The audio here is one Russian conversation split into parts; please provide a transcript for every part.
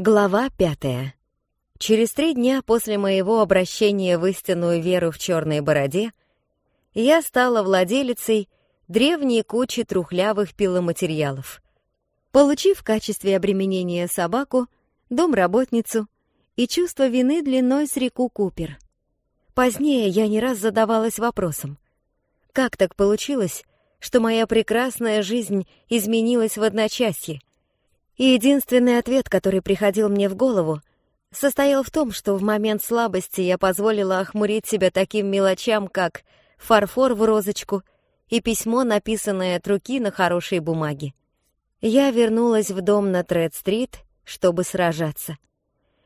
Глава пятая. Через три дня после моего обращения в истинную веру в черной бороде я стала владелицей древней кучи трухлявых пиломатериалов. Получив в качестве обременения собаку, домработницу и чувство вины длиной с реку Купер. Позднее я не раз задавалась вопросом, как так получилось, что моя прекрасная жизнь изменилась в одночасье, и единственный ответ, который приходил мне в голову, состоял в том, что в момент слабости я позволила охмурить себя таким мелочам, как фарфор в розочку и письмо, написанное от руки на хорошей бумаге. Я вернулась в дом на Тред-стрит, чтобы сражаться.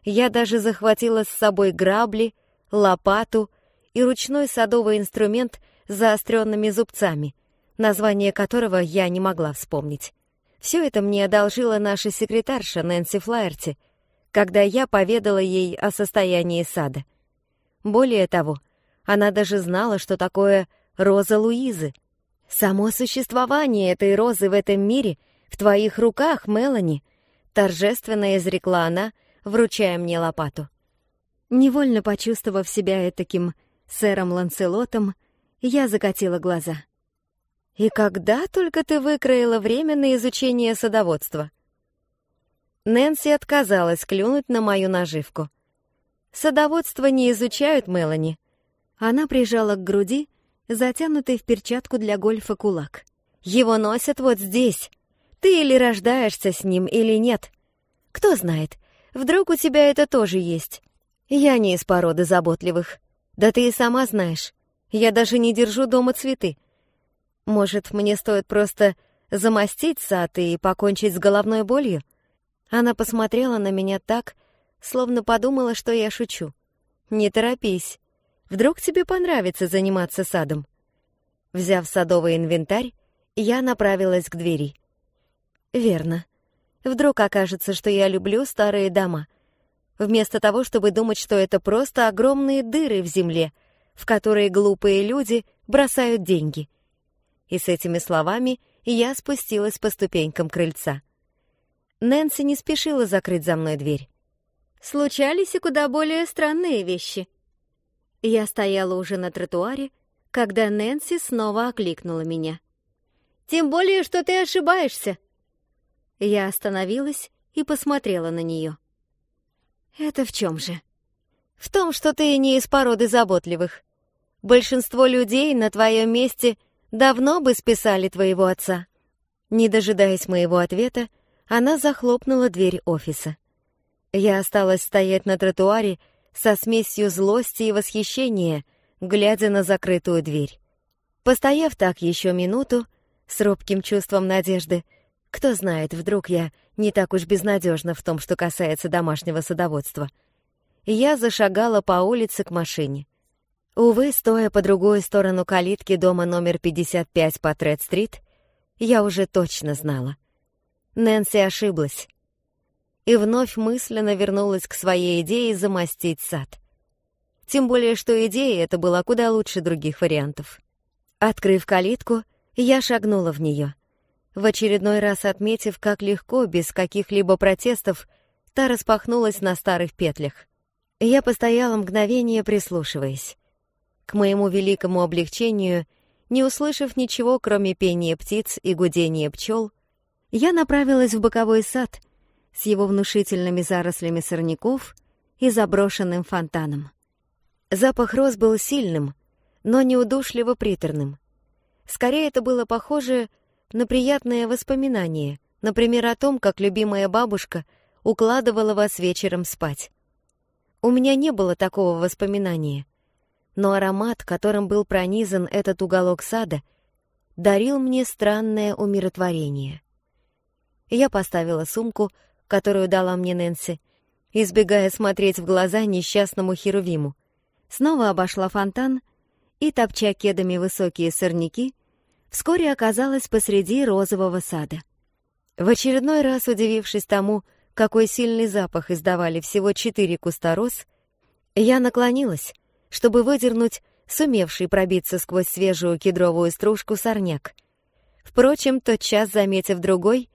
Я даже захватила с собой грабли, лопату и ручной садовый инструмент с заостренными зубцами, название которого я не могла вспомнить. Все это мне одолжила наша секретарша Нэнси Флаерти, когда я поведала ей о состоянии сада. Более того, она даже знала, что такое роза Луизы. Само существование этой розы в этом мире в твоих руках, Мелани, торжественно изрекла она, вручая мне лопату. Невольно почувствовав себя таким сэром Ланселотом, я закатила глаза. «И когда только ты выкроила время на изучение садоводства?» Нэнси отказалась клюнуть на мою наживку. «Садоводство не изучают, Мелани». Она прижала к груди затянутый в перчатку для гольфа кулак. «Его носят вот здесь. Ты или рождаешься с ним, или нет. Кто знает, вдруг у тебя это тоже есть. Я не из породы заботливых. Да ты и сама знаешь. Я даже не держу дома цветы. Может, мне стоит просто замостить сад и покончить с головной болью? Она посмотрела на меня так, словно подумала, что я шучу. Не торопись. Вдруг тебе понравится заниматься садом. Взяв садовый инвентарь, я направилась к двери. Верно. Вдруг окажется, что я люблю старые дома. Вместо того, чтобы думать, что это просто огромные дыры в земле, в которые глупые люди бросают деньги — и с этими словами я спустилась по ступенькам крыльца. Нэнси не спешила закрыть за мной дверь. Случались и куда более странные вещи. Я стояла уже на тротуаре, когда Нэнси снова окликнула меня. «Тем более, что ты ошибаешься!» Я остановилась и посмотрела на нее. «Это в чем же?» «В том, что ты не из породы заботливых. Большинство людей на твоем месте — Давно бы списали твоего отца». Не дожидаясь моего ответа, она захлопнула дверь офиса. Я осталась стоять на тротуаре со смесью злости и восхищения, глядя на закрытую дверь. Постояв так еще минуту, с робким чувством надежды, кто знает, вдруг я не так уж безнадежна в том, что касается домашнего садоводства, я зашагала по улице к машине. Увы, стоя по другую сторону калитки дома номер 55 по Тред-стрит, я уже точно знала. Нэнси ошиблась. И вновь мысленно вернулась к своей идее замостить сад. Тем более, что идея эта была куда лучше других вариантов. Открыв калитку, я шагнула в нее, в очередной раз отметив, как легко, без каких-либо протестов, та распахнулась на старых петлях. Я постояла мгновение, прислушиваясь. К моему великому облегчению, не услышав ничего, кроме пения птиц и гудения пчел, я направилась в боковой сад с его внушительными зарослями сорняков и заброшенным фонтаном. Запах роз был сильным, но неудушливо приторным. Скорее, это было похоже на приятное воспоминание, например, о том, как любимая бабушка укладывала вас вечером спать. У меня не было такого воспоминания, но аромат, которым был пронизан этот уголок сада, дарил мне странное умиротворение. Я поставила сумку, которую дала мне Нэнси, избегая смотреть в глаза несчастному Херувиму. Снова обошла фонтан и, топча кедами высокие сорняки, вскоре оказалась посреди розового сада. В очередной раз удивившись тому, какой сильный запах издавали всего четыре куста роз, я наклонилась чтобы выдернуть сумевший пробиться сквозь свежую кедровую стружку сорняк. Впрочем, тотчас заметив другой,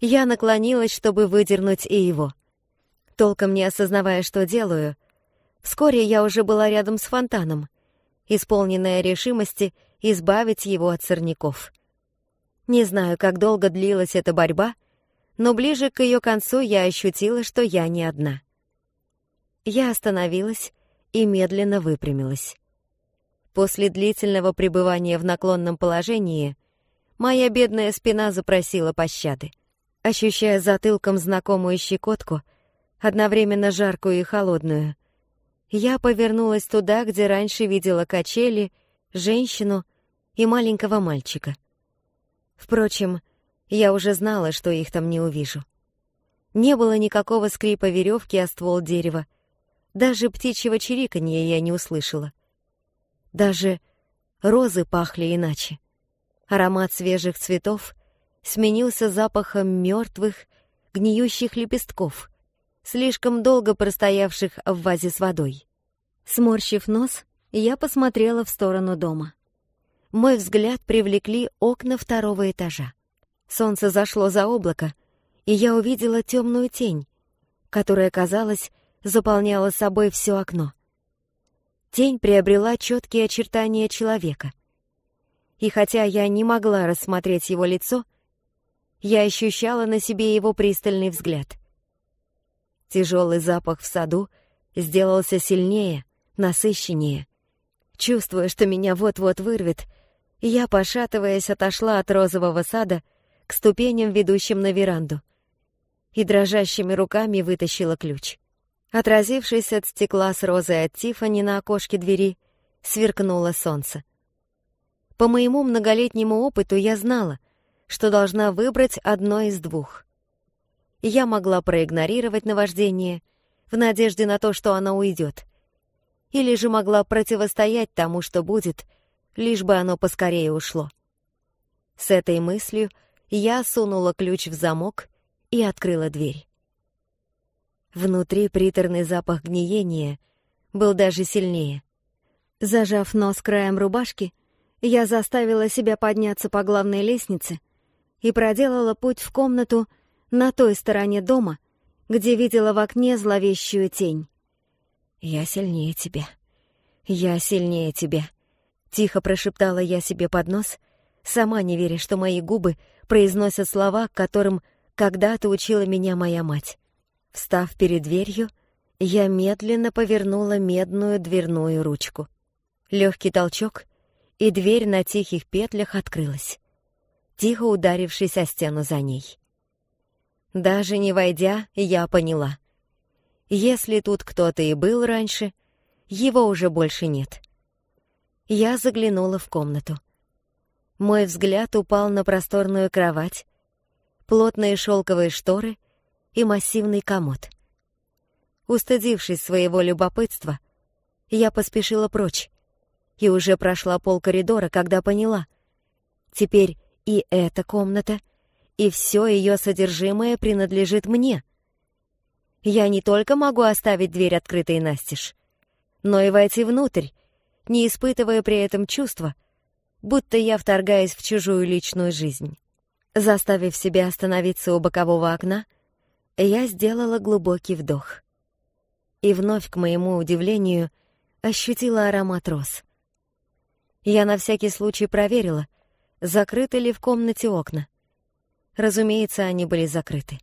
я наклонилась, чтобы выдернуть и его. Толком не осознавая, что делаю, вскоре я уже была рядом с фонтаном, исполненная решимости избавить его от сорняков. Не знаю, как долго длилась эта борьба, но ближе к ее концу я ощутила, что я не одна. Я остановилась и медленно выпрямилась. После длительного пребывания в наклонном положении моя бедная спина запросила пощады. Ощущая затылком знакомую щекотку, одновременно жаркую и холодную, я повернулась туда, где раньше видела качели, женщину и маленького мальчика. Впрочем, я уже знала, что их там не увижу. Не было никакого скрипа веревки о ствол дерева, даже птичьего чириканья я не услышала. Даже розы пахли иначе. Аромат свежих цветов сменился запахом мертвых, гниющих лепестков, слишком долго простоявших в вазе с водой. Сморщив нос, я посмотрела в сторону дома. Мой взгляд привлекли окна второго этажа. Солнце зашло за облако, и я увидела темную тень, которая, казалось, заполняла собой все окно. Тень приобрела четкие очертания человека. И хотя я не могла рассмотреть его лицо, я ощущала на себе его пристальный взгляд. Тяжелый запах в саду сделался сильнее, насыщеннее. Чувствуя, что меня вот-вот вырвет, я, пошатываясь, отошла от розового сада к ступеням, ведущим на веранду, и дрожащими руками вытащила ключ. Отразившись от стекла с розой от Тифани на окошке двери, сверкнуло солнце. По моему многолетнему опыту я знала, что должна выбрать одно из двух. Я могла проигнорировать наваждение в надежде на то, что оно уйдет, или же могла противостоять тому, что будет, лишь бы оно поскорее ушло. С этой мыслью я сунула ключ в замок и открыла дверь. Внутри приторный запах гниения был даже сильнее. Зажав нос краем рубашки, я заставила себя подняться по главной лестнице и проделала путь в комнату на той стороне дома, где видела в окне зловещую тень. «Я сильнее тебя. Я сильнее тебя», — тихо прошептала я себе под нос, сама не веря, что мои губы произносят слова, которым когда-то учила меня моя мать. Встав перед дверью, я медленно повернула медную дверную ручку. Легкий толчок, и дверь на тихих петлях открылась, тихо ударившись о стену за ней. Даже не войдя, я поняла. Если тут кто-то и был раньше, его уже больше нет. Я заглянула в комнату. Мой взгляд упал на просторную кровать, плотные шелковые шторы — и массивный комод. Устыдившись своего любопытства, я поспешила прочь и уже прошла пол коридора, когда поняла. Теперь и эта комната, и все ее содержимое принадлежит мне. Я не только могу оставить дверь открытой настежь, но и войти внутрь, не испытывая при этом чувства, будто я вторгаюсь в чужую личную жизнь. Заставив себя остановиться у бокового окна, я сделала глубокий вдох. И вновь, к моему удивлению, ощутила аромат роз. Я на всякий случай проверила, закрыты ли в комнате окна. Разумеется, они были закрыты.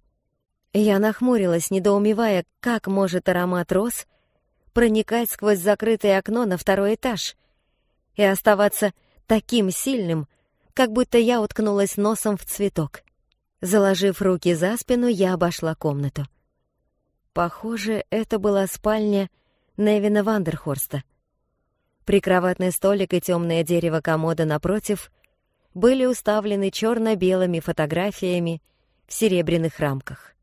Я нахмурилась, недоумевая, как может аромат роз проникать сквозь закрытое окно на второй этаж и оставаться таким сильным, как будто я уткнулась носом в цветок. Заложив руки за спину, я обошла комнату. Похоже, это была спальня Невина Вандерхорста. Прикроватный столик и темное дерево комода напротив были уставлены черно-белыми фотографиями в серебряных рамках.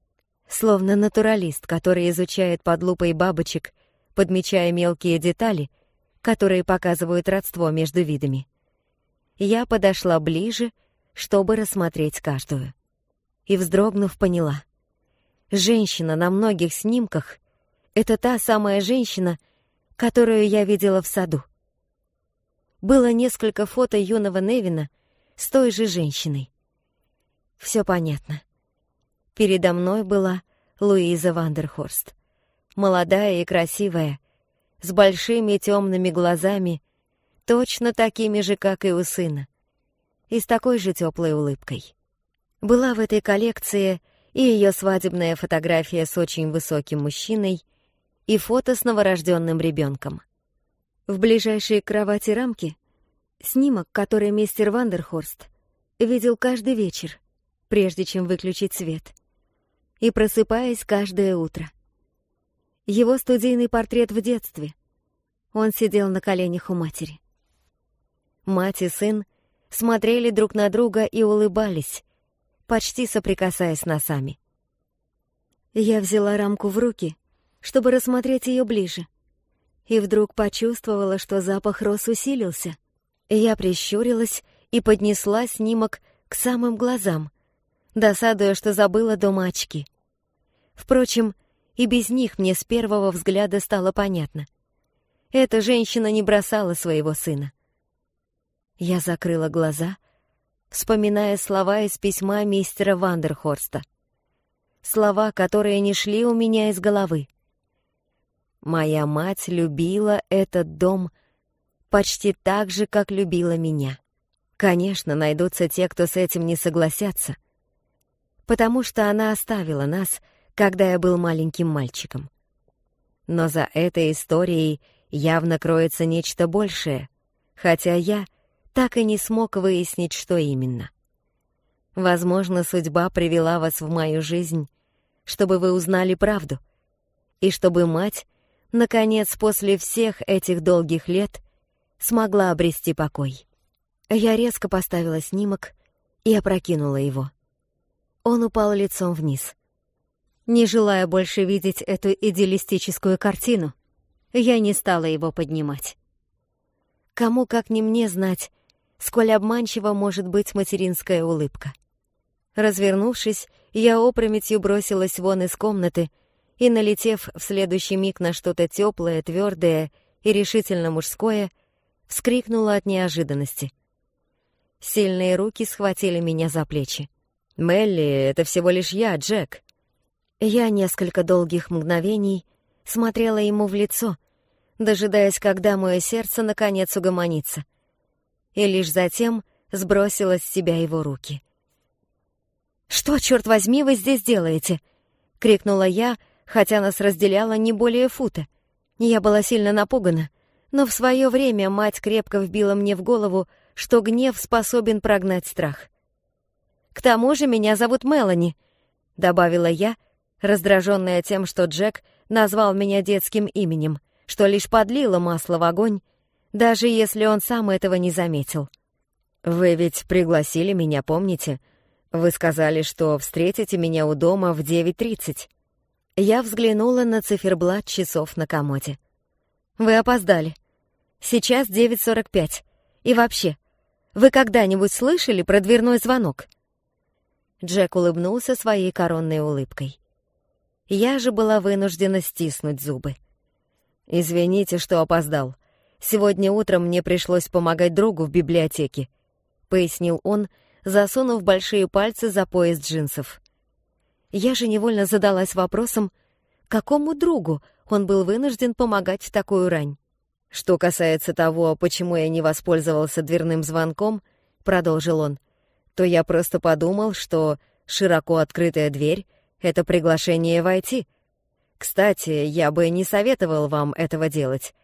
Словно натуралист, который изучает под лупой бабочек, подмечая мелкие детали, которые показывают родство между видами. Я подошла ближе, чтобы рассмотреть каждую и, вздрогнув, поняла. Женщина на многих снимках — это та самая женщина, которую я видела в саду. Было несколько фото юного Невина с той же женщиной. Все понятно. Передо мной была Луиза Вандерхорст. молодая и красивая, с большими темными глазами, точно такими же, как и у сына, и с такой же теплой улыбкой. Была в этой коллекции и ее свадебная фотография с очень высоким мужчиной, и фото с новорожденным ребенком. В ближайшей кровати рамки снимок, который мистер Вандерхорст видел каждый вечер, прежде чем выключить свет, и просыпаясь каждое утро. Его студийный портрет в детстве. Он сидел на коленях у матери. Мать и сын смотрели друг на друга и улыбались, почти соприкасаясь носами. Я взяла рамку в руки, чтобы рассмотреть ее ближе, и вдруг почувствовала, что запах роз усилился. Я прищурилась и поднесла снимок к самым глазам, досадуя, что забыла дома очки. Впрочем, и без них мне с первого взгляда стало понятно. Эта женщина не бросала своего сына. Я закрыла глаза, вспоминая слова из письма мистера Вандерхорста. Слова, которые не шли у меня из головы. Моя мать любила этот дом почти так же, как любила меня. Конечно, найдутся те, кто с этим не согласятся, потому что она оставила нас, когда я был маленьким мальчиком. Но за этой историей явно кроется нечто большее, хотя я так и не смог выяснить, что именно. Возможно, судьба привела вас в мою жизнь, чтобы вы узнали правду, и чтобы мать, наконец, после всех этих долгих лет, смогла обрести покой. Я резко поставила снимок и опрокинула его. Он упал лицом вниз. Не желая больше видеть эту идеалистическую картину, я не стала его поднимать. Кому, как не мне, знать, сколь обманчива может быть материнская улыбка. Развернувшись, я опрометью бросилась вон из комнаты и, налетев в следующий миг на что-то теплое, твердое и решительно мужское, вскрикнула от неожиданности. Сильные руки схватили меня за плечи. «Мелли, это всего лишь я, Джек». Я несколько долгих мгновений смотрела ему в лицо, дожидаясь, когда мое сердце наконец угомонится, и лишь затем сбросила с себя его руки. «Что, черт возьми, вы здесь делаете?» — крикнула я, хотя нас разделяло не более фута. Я была сильно напугана, но в свое время мать крепко вбила мне в голову, что гнев способен прогнать страх. «К тому же меня зовут Мелани», — добавила я, раздраженная тем, что Джек назвал меня детским именем, что лишь подлило масло в огонь, даже если он сам этого не заметил. «Вы ведь пригласили меня, помните? Вы сказали, что встретите меня у дома в 9.30». Я взглянула на циферблат часов на комоде. «Вы опоздали. Сейчас 9.45. И вообще, вы когда-нибудь слышали про дверной звонок?» Джек улыбнулся своей коронной улыбкой. Я же была вынуждена стиснуть зубы. «Извините, что опоздал. Сегодня утром мне пришлось помогать другу в библиотеке», — пояснил он, засунув большие пальцы за пояс джинсов. Я же невольно задалась вопросом, какому другу он был вынужден помогать в такую рань. Что касается того, почему я не воспользовался дверным звонком, продолжил он, то я просто подумал, что широко открытая дверь — это приглашение войти. Кстати, я бы не советовал вам этого делать.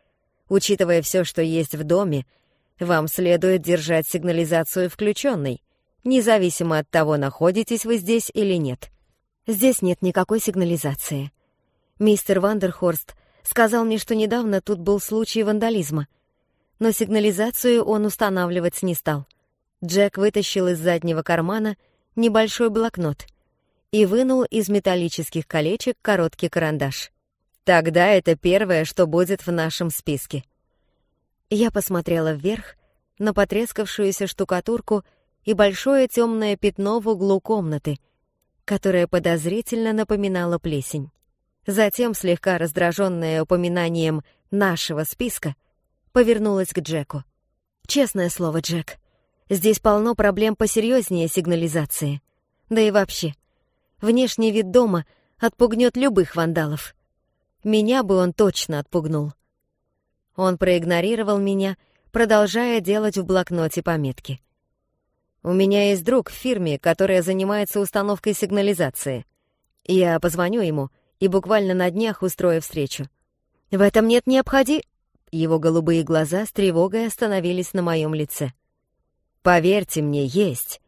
Учитывая все, что есть в доме, вам следует держать сигнализацию включенной, независимо от того, находитесь вы здесь или нет. Здесь нет никакой сигнализации. Мистер Вандерхорст сказал мне, что недавно тут был случай вандализма, но сигнализацию он устанавливать не стал. Джек вытащил из заднего кармана небольшой блокнот и вынул из металлических колечек короткий карандаш. Тогда это первое, что будет в нашем списке. Я посмотрела вверх на потрескавшуюся штукатурку и большое темное пятно в углу комнаты, которое подозрительно напоминало плесень. Затем, слегка раздраженная упоминанием нашего списка, повернулась к Джеку. «Честное слово, Джек, здесь полно проблем посерьезнее сигнализации. Да и вообще, внешний вид дома отпугнет любых вандалов. Меня бы он точно отпугнул. Он проигнорировал меня, продолжая делать в блокноте пометки. «У меня есть друг в фирме, которая занимается установкой сигнализации. Я позвоню ему и буквально на днях устрою встречу. В этом нет необходи...» Его голубые глаза с тревогой остановились на моем лице. «Поверьте мне, есть!»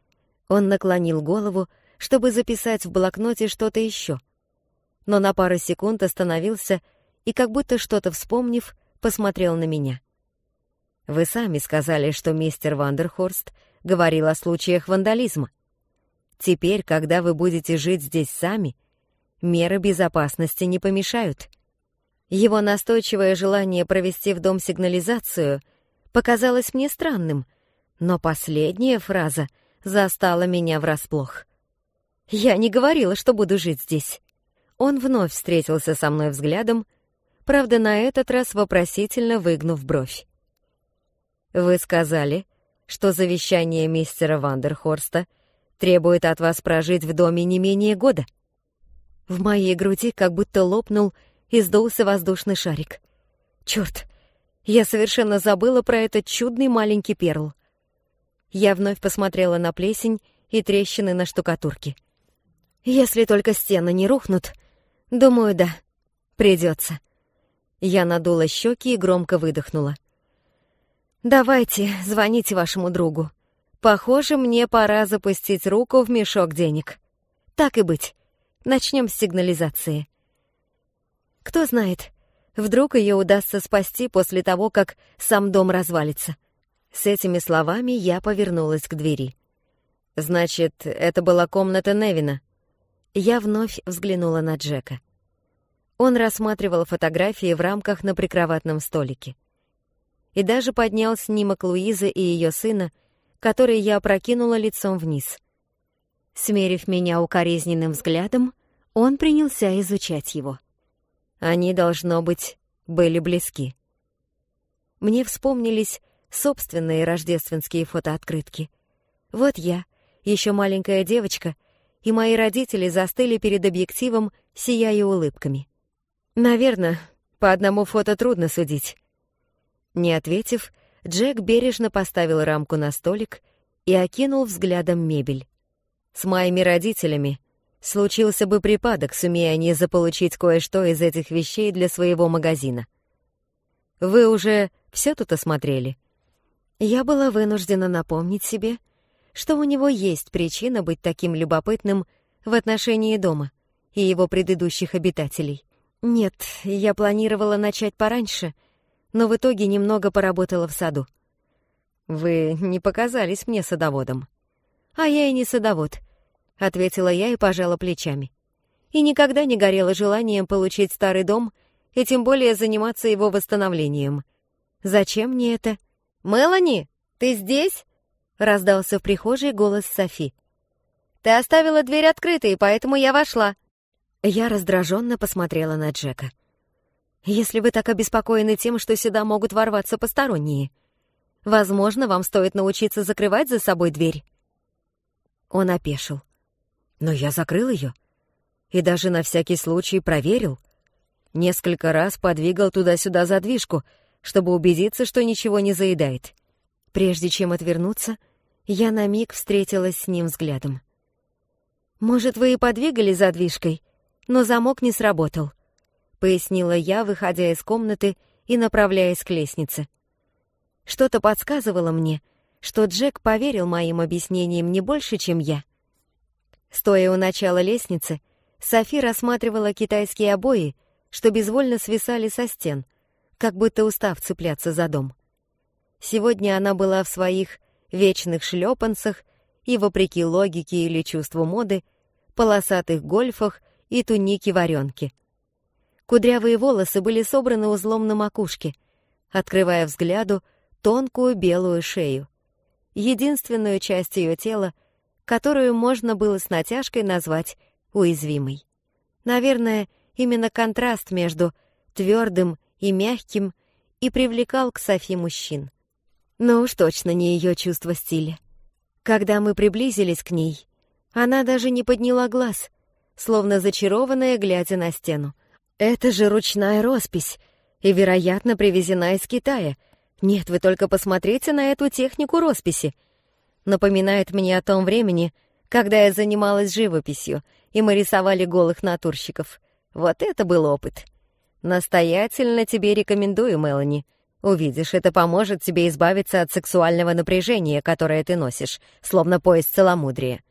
Он наклонил голову, чтобы записать в блокноте что-то еще. Но на пару секунд остановился и, как будто что-то вспомнив, посмотрел на меня. «Вы сами сказали, что мистер Вандерхорст говорил о случаях вандализма. Теперь, когда вы будете жить здесь сами, меры безопасности не помешают». Его настойчивое желание провести в дом сигнализацию показалось мне странным, но последняя фраза застала меня врасплох. «Я не говорила, что буду жить здесь». Он вновь встретился со мной взглядом, правда, на этот раз вопросительно выгнув бровь. «Вы сказали, что завещание мистера Вандерхорста требует от вас прожить в доме не менее года?» В моей груди как будто лопнул и сдулся воздушный шарик. Черт, я совершенно забыла про этот чудный маленький перл. Я вновь посмотрела на плесень и трещины на штукатурке. Если только стены не рухнут, думаю, да, придется. Я надула щеки и громко выдохнула. «Давайте, звоните вашему другу. Похоже, мне пора запустить руку в мешок денег. Так и быть. Начнем с сигнализации. Кто знает, вдруг ее удастся спасти после того, как сам дом развалится. С этими словами я повернулась к двери. «Значит, это была комната Невина?» Я вновь взглянула на Джека. Он рассматривал фотографии в рамках на прикроватном столике. И даже поднял снимок Луизы и ее сына, который я опрокинула лицом вниз. Смерив меня укоризненным взглядом, он принялся изучать его. Они, должно быть, были близки. Мне вспомнились собственные рождественские фотооткрытки. Вот я, еще маленькая девочка, и мои родители застыли перед объективом, сияя улыбками. Наверное, по одному фото трудно судить. Не ответив, Джек бережно поставил рамку на столик и окинул взглядом мебель. С моими родителями случился бы припадок, сумея они заполучить кое-что из этих вещей для своего магазина. Вы уже все тут осмотрели? Я была вынуждена напомнить себе, что у него есть причина быть таким любопытным в отношении дома и его предыдущих обитателей. Нет, я планировала начать пораньше, но в итоге немного поработала в саду. Вы не показались мне садоводом. А я и не садовод, ответила я и пожала плечами. И никогда не горела желанием получить старый дом и тем более заниматься его восстановлением. Зачем мне это? «Мелани, ты здесь?» — раздался в прихожей голос Софи. «Ты оставила дверь открытой, поэтому я вошла». Я раздраженно посмотрела на Джека. «Если вы так обеспокоены тем, что сюда могут ворваться посторонние, возможно, вам стоит научиться закрывать за собой дверь». Он опешил. «Но я закрыл ее. И даже на всякий случай проверил. Несколько раз подвигал туда-сюда задвижку — чтобы убедиться, что ничего не заедает. Прежде чем отвернуться, я на миг встретилась с ним взглядом. «Может, вы и подвигали задвижкой, но замок не сработал», — пояснила я, выходя из комнаты и направляясь к лестнице. Что-то подсказывало мне, что Джек поверил моим объяснениям не больше, чем я. Стоя у начала лестницы, Софи рассматривала китайские обои, что безвольно свисали со стен — как будто устав цепляться за дом. Сегодня она была в своих вечных шлепанцах и, вопреки логике или чувству моды, полосатых гольфах и тунике-варенке. Кудрявые волосы были собраны узлом на макушке, открывая взгляду тонкую белую шею, единственную часть ее тела, которую можно было с натяжкой назвать уязвимой. Наверное, именно контраст между твердым и мягким, и привлекал к Софи мужчин. Но уж точно не ее чувство стиля. Когда мы приблизились к ней, она даже не подняла глаз, словно зачарованная, глядя на стену. Это же ручная роспись и, вероятно, привезена из Китая. Нет, вы только посмотрите на эту технику росписи. Напоминает мне о том времени, когда я занималась живописью, и мы рисовали голых натурщиков. Вот это был опыт. Настоятельно тебе рекомендую, Мелани. Увидишь, это поможет тебе избавиться от сексуального напряжения, которое ты носишь, словно пояс целомудрия.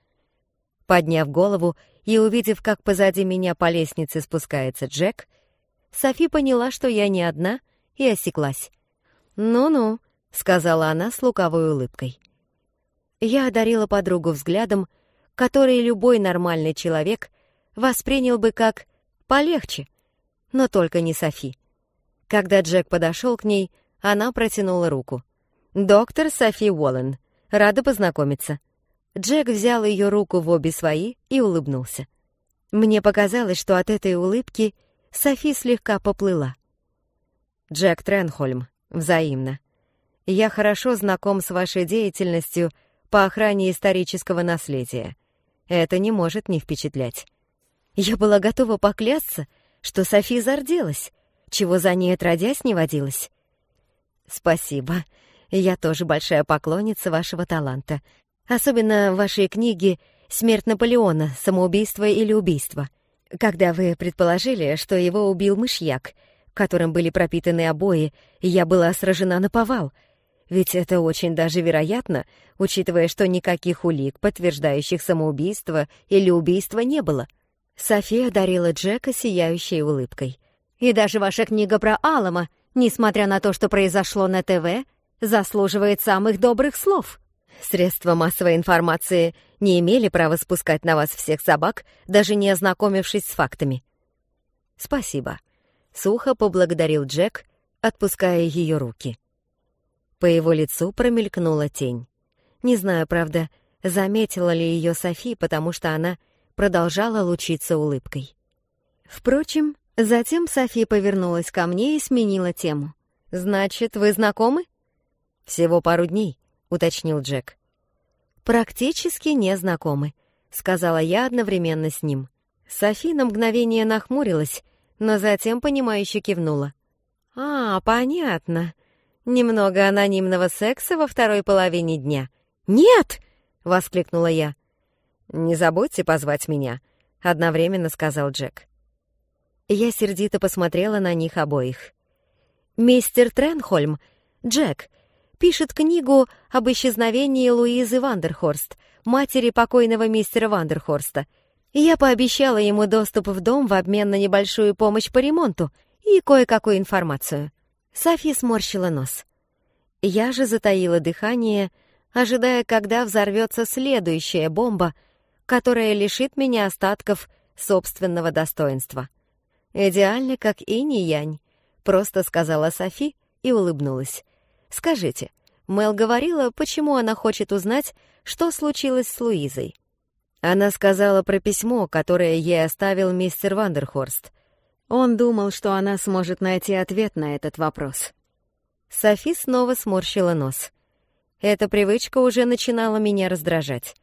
Подняв голову и увидев, как позади меня по лестнице спускается Джек, Софи поняла, что я не одна, и осеклась. «Ну-ну», — сказала она с лукавой улыбкой. Я одарила подругу взглядом, который любой нормальный человек воспринял бы как «полегче», но только не Софи. Когда Джек подошел к ней, она протянула руку. «Доктор Софи Уоллен, рада познакомиться». Джек взял ее руку в обе свои и улыбнулся. Мне показалось, что от этой улыбки Софи слегка поплыла. «Джек Тренхольм, взаимно. Я хорошо знаком с вашей деятельностью по охране исторического наследия. Это не может не впечатлять». Я была готова поклясться, что Софи зарделась, чего за ней отродясь не водилось. «Спасибо. Я тоже большая поклонница вашего таланта. Особенно вашей книги «Смерть Наполеона. Самоубийство или убийство», когда вы предположили, что его убил мышьяк, которым были пропитаны обои, я была сражена на повал. Ведь это очень даже вероятно, учитывая, что никаких улик, подтверждающих самоубийство или убийство, не было. София дарила Джека сияющей улыбкой. «И даже ваша книга про Алама, несмотря на то, что произошло на ТВ, заслуживает самых добрых слов». Средства массовой информации не имели права спускать на вас всех собак, даже не ознакомившись с фактами. «Спасибо», — сухо поблагодарил Джек, отпуская ее руки. По его лицу промелькнула тень. Не знаю, правда, заметила ли ее Софи, потому что она продолжала лучиться улыбкой. Впрочем, затем Софи повернулась ко мне и сменила тему. «Значит, вы знакомы?» «Всего пару дней», — уточнил Джек. «Практически не знакомы», — сказала я одновременно с ним. Софи на мгновение нахмурилась, но затем понимающе кивнула. «А, понятно. Немного анонимного секса во второй половине дня». «Нет!» — воскликнула я. «Не забудьте позвать меня», — одновременно сказал Джек. Я сердито посмотрела на них обоих. «Мистер Тренхольм, Джек, пишет книгу об исчезновении Луизы Вандерхорст, матери покойного мистера Вандерхорста. Я пообещала ему доступ в дом в обмен на небольшую помощь по ремонту и кое-какую информацию. Софи сморщила нос. Я же затаила дыхание, ожидая, когда взорвется следующая бомба, которая лишит меня остатков собственного достоинства. «Идеально, как инь-янь», — просто сказала Софи и улыбнулась. Скажите, Мел говорила, почему она хочет узнать, что случилось с Луизой. Она сказала про письмо, которое ей оставил мистер Вандерхорст. Он думал, что она сможет найти ответ на этот вопрос. Софи снова сморщила нос. Эта привычка уже начинала меня раздражать.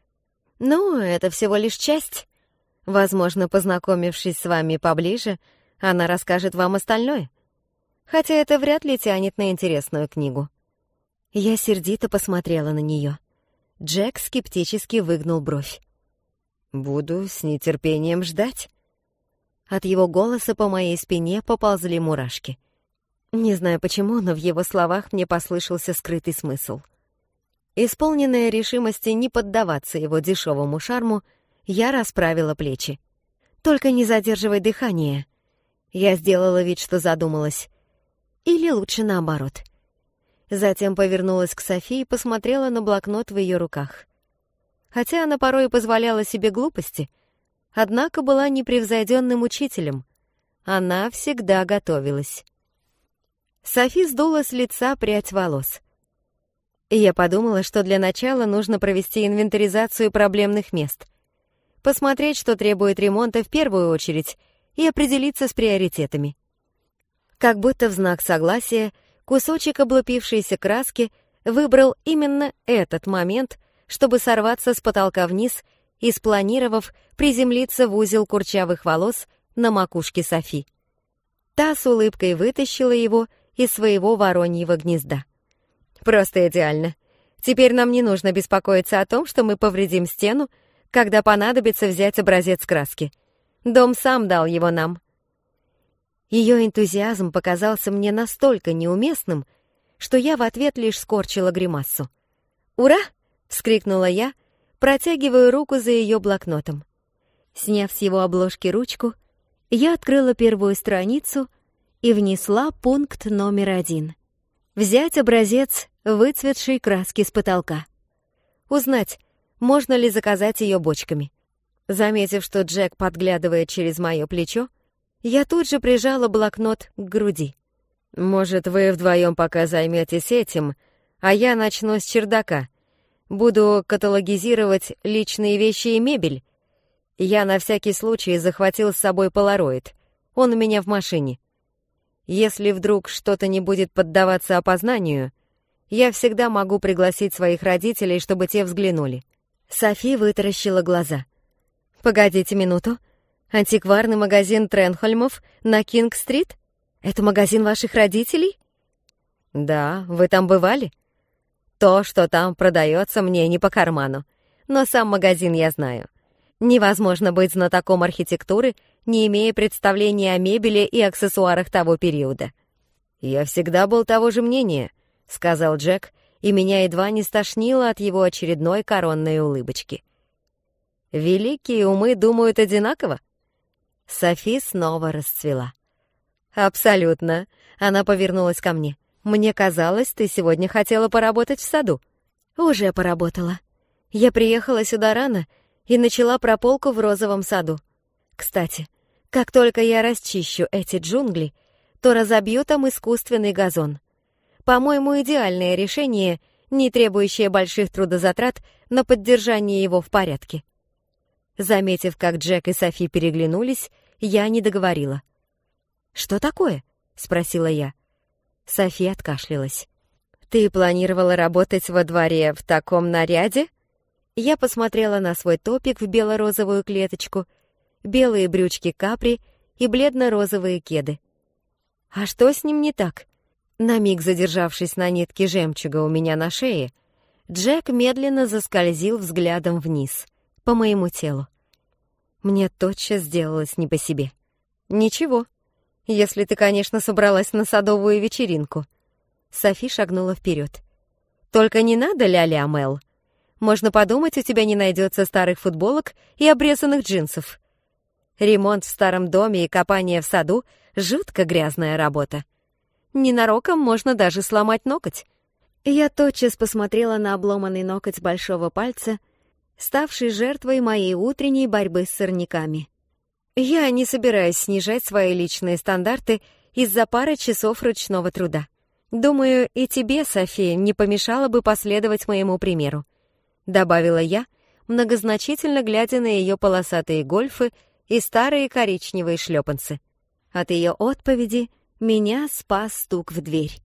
«Ну, это всего лишь часть. Возможно, познакомившись с вами поближе, она расскажет вам остальное. Хотя это вряд ли тянет на интересную книгу». Я сердито посмотрела на нее. Джек скептически выгнул бровь. «Буду с нетерпением ждать». От его голоса по моей спине поползли мурашки. Не знаю почему, но в его словах мне послышался скрытый смысл. Исполненная решимости не поддаваться его дешевому шарму, я расправила плечи. «Только не задерживай дыхание». Я сделала вид, что задумалась. Или лучше наоборот — Затем повернулась к Софии и посмотрела на блокнот в ее руках. Хотя она порой позволяла себе глупости, однако была непревзойденным учителем. Она всегда готовилась. Софи сдула с лица прядь волос. И я подумала, что для начала нужно провести инвентаризацию проблемных мест. Посмотреть, что требует ремонта в первую очередь, и определиться с приоритетами. Как будто в знак согласия — Кусочек облупившейся краски выбрал именно этот момент, чтобы сорваться с потолка вниз и, спланировав, приземлиться в узел курчавых волос на макушке Софи. Та с улыбкой вытащила его из своего вороньего гнезда. «Просто идеально. Теперь нам не нужно беспокоиться о том, что мы повредим стену, когда понадобится взять образец краски. Дом сам дал его нам». Ее энтузиазм показался мне настолько неуместным, что я в ответ лишь скорчила гримасу. «Ура!» — вскрикнула я, протягивая руку за ее блокнотом. Сняв с его обложки ручку, я открыла первую страницу и внесла пункт номер один. Взять образец выцветшей краски с потолка. Узнать, можно ли заказать ее бочками. Заметив, что Джек подглядывает через мое плечо, я тут же прижала блокнот к груди. «Может, вы вдвоем пока займетесь этим, а я начну с чердака. Буду каталогизировать личные вещи и мебель. Я на всякий случай захватил с собой полароид. Он у меня в машине. Если вдруг что-то не будет поддаваться опознанию, я всегда могу пригласить своих родителей, чтобы те взглянули». Софи вытаращила глаза. «Погодите минуту. Антикварный магазин Тренхольмов на Кинг-стрит? Это магазин ваших родителей? Да, вы там бывали? То, что там продается, мне не по карману. Но сам магазин я знаю. Невозможно быть знатоком архитектуры, не имея представления о мебели и аксессуарах того периода. «Я всегда был того же мнения», — сказал Джек, и меня едва не стошнило от его очередной коронной улыбочки. «Великие умы думают одинаково?» Софи снова расцвела. «Абсолютно». Она повернулась ко мне. «Мне казалось, ты сегодня хотела поработать в саду». «Уже поработала. Я приехала сюда рано и начала прополку в розовом саду. Кстати, как только я расчищу эти джунгли, то разобью там искусственный газон. По-моему, идеальное решение, не требующее больших трудозатрат на поддержание его в порядке». Заметив, как Джек и Софи переглянулись, я не договорила. «Что такое?» — спросила я. Софи откашлялась. «Ты планировала работать во дворе в таком наряде?» Я посмотрела на свой топик в бело-розовую клеточку, белые брючки капри и бледно-розовые кеды. «А что с ним не так?» На миг задержавшись на нитке жемчуга у меня на шее, Джек медленно заскользил взглядом вниз — по моему телу. Мне тотчас сделалось не по себе. «Ничего, если ты, конечно, собралась на садовую вечеринку». Софи шагнула вперед. «Только не надо ля-ля, Мел. Можно подумать, у тебя не найдется старых футболок и обрезанных джинсов. Ремонт в старом доме и копание в саду — жутко грязная работа. Ненароком можно даже сломать ноготь». Я тотчас посмотрела на обломанный ноготь большого пальца — ставший жертвой моей утренней борьбы с сорняками. Я не собираюсь снижать свои личные стандарты из-за пары часов ручного труда. Думаю, и тебе, София, не помешало бы последовать моему примеру», — добавила я, многозначительно глядя на ее полосатые гольфы и старые коричневые шлепанцы. От ее отповеди меня спас стук в дверь.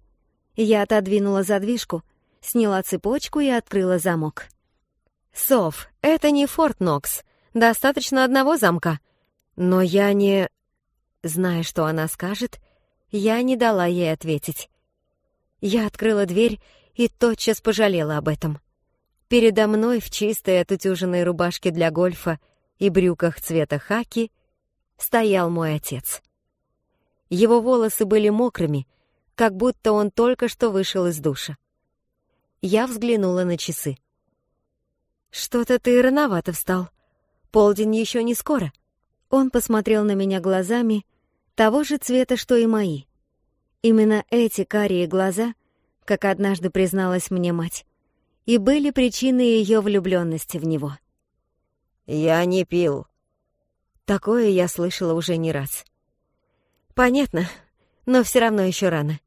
Я отодвинула задвижку, сняла цепочку и открыла замок. «Сов, это не Форт Нокс. Достаточно одного замка. Но я не...» Зная, что она скажет, я не дала ей ответить. Я открыла дверь и тотчас пожалела об этом. Передо мной в чистой отутюженной рубашке для гольфа и брюках цвета хаки стоял мой отец. Его волосы были мокрыми, как будто он только что вышел из душа. Я взглянула на часы. «Что-то ты рановато встал. Полдень еще не скоро». Он посмотрел на меня глазами того же цвета, что и мои. Именно эти карие глаза, как однажды призналась мне мать, и были причиной ее влюбленности в него. «Я не пил». Такое я слышала уже не раз. «Понятно, но все равно еще рано».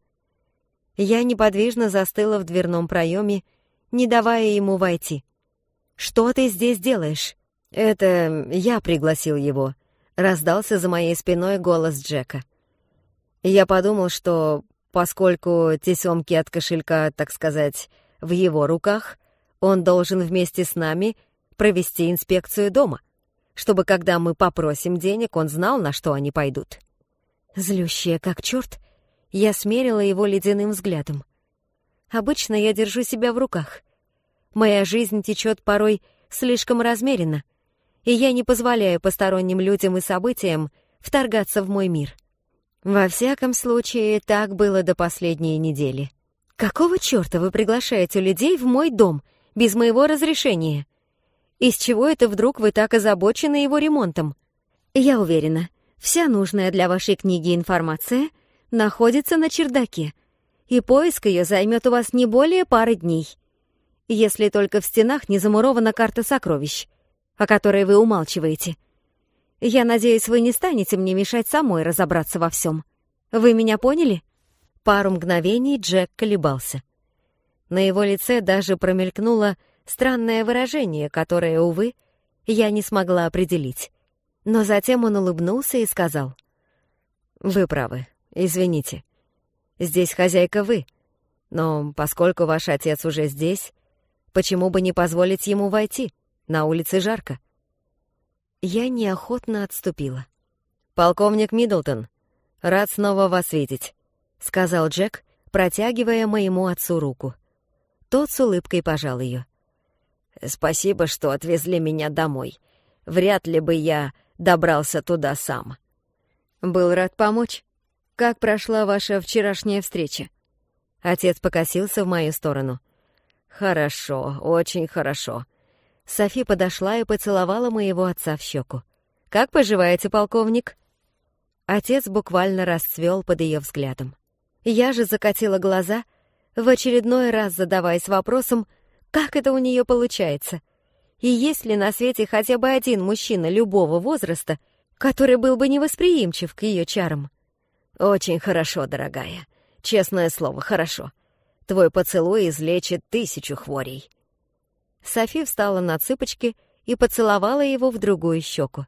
Я неподвижно застыла в дверном проеме, не давая ему войти. «Что ты здесь делаешь?» «Это я пригласил его», — раздался за моей спиной голос Джека. Я подумал, что поскольку тесемки от кошелька, так сказать, в его руках, он должен вместе с нами провести инспекцию дома, чтобы когда мы попросим денег, он знал, на что они пойдут. Злющая как черт, я смерила его ледяным взглядом. Обычно я держу себя в руках. Моя жизнь течет порой слишком размеренно, и я не позволяю посторонним людям и событиям вторгаться в мой мир. Во всяком случае, так было до последней недели. Какого черта вы приглашаете людей в мой дом без моего разрешения? Из чего это вдруг вы так озабочены его ремонтом? Я уверена, вся нужная для вашей книги информация находится на чердаке, и поиск ее займет у вас не более пары дней. Если только в стенах не замурована карта сокровищ, о которой вы умалчиваете. Я надеюсь, вы не станете мне мешать самой разобраться во всем. Вы меня поняли? Пару мгновений Джек колебался. На его лице даже промелькнуло странное выражение, которое, увы, я не смогла определить. Но затем он улыбнулся и сказал. «Вы правы, извините. Здесь хозяйка вы, но поскольку ваш отец уже здесь, почему бы не позволить ему войти? На улице жарко». Я неохотно отступила. «Полковник Миддлтон, рад снова вас видеть», — сказал Джек, протягивая моему отцу руку. Тот с улыбкой пожал ее. Спасибо, что отвезли меня домой. Вряд ли бы я добрался туда сам. Был рад помочь. Как прошла ваша вчерашняя встреча? Отец покосился в мою сторону. Хорошо, очень хорошо. Софи подошла и поцеловала моего отца в щеку. Как поживаете, полковник? Отец буквально расцвел под ее взглядом. Я же закатила глаза, в очередной раз задаваясь вопросом, как это у нее получается? И есть ли на свете хотя бы один мужчина любого возраста, который был бы невосприимчив к ее чарам? Очень хорошо, дорогая. Честное слово, хорошо. Твой поцелуй излечит тысячу хворей. Софи встала на цыпочки и поцеловала его в другую щеку.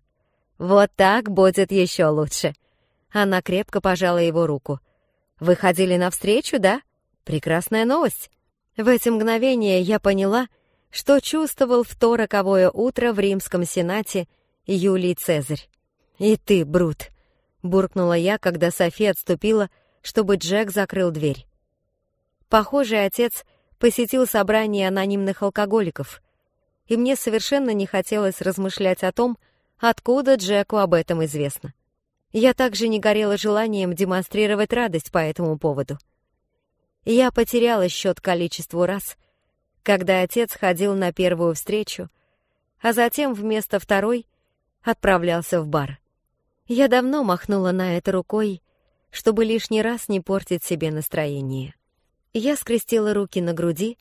«Вот так будет еще лучше». Она крепко пожала его руку. «Вы ходили навстречу, да? Прекрасная новость. В эти мгновения я поняла, что чувствовал в то роковое утро в римском сенате Юлий Цезарь. «И ты, Брут!» — буркнула я, когда Софи отступила, чтобы Джек закрыл дверь. Похоже, отец посетил собрание анонимных алкоголиков, и мне совершенно не хотелось размышлять о том, откуда Джеку об этом известно. Я также не горела желанием демонстрировать радость по этому поводу. Я потеряла счет количеству раз, когда отец ходил на первую встречу, а затем вместо второй отправлялся в бар. Я давно махнула на это рукой, чтобы лишний раз не портить себе настроение. Я скрестила руки на груди,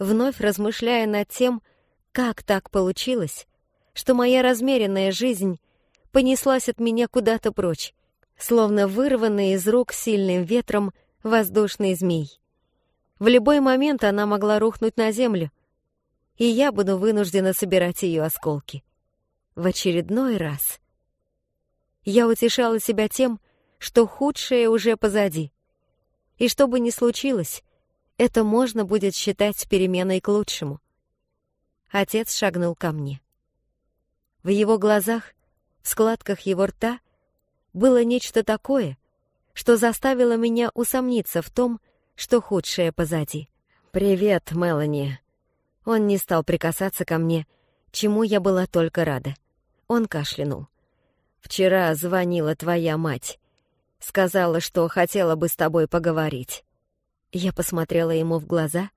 вновь размышляя над тем, как так получилось, что моя размеренная жизнь понеслась от меня куда-то прочь, словно вырванная из рук сильным ветром воздушный змей. В любой момент она могла рухнуть на землю, и я буду вынуждена собирать ее осколки. В очередной раз. Я утешала себя тем, что худшее уже позади. И что бы ни случилось, это можно будет считать переменой к лучшему. Отец шагнул ко мне. В его глазах, в складках его рта было нечто такое, что заставило меня усомниться в том, что худшее позади. «Привет, Мелани». Он не стал прикасаться ко мне, чему я была только рада. Он кашлянул. «Вчера звонила твоя мать. Сказала, что хотела бы с тобой поговорить». Я посмотрела ему в глаза,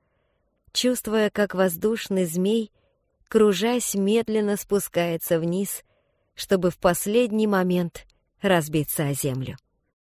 чувствуя, как воздушный змей, кружась, медленно спускается вниз, чтобы в последний момент разбиться о землю.